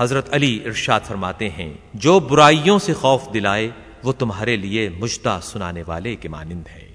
حضرت علی ارشاد فرماتے ہیں، جو برائیوں سے خوف دلائے، وہ تمہارے لیے مجدہ سنانے والے کے مانند ہے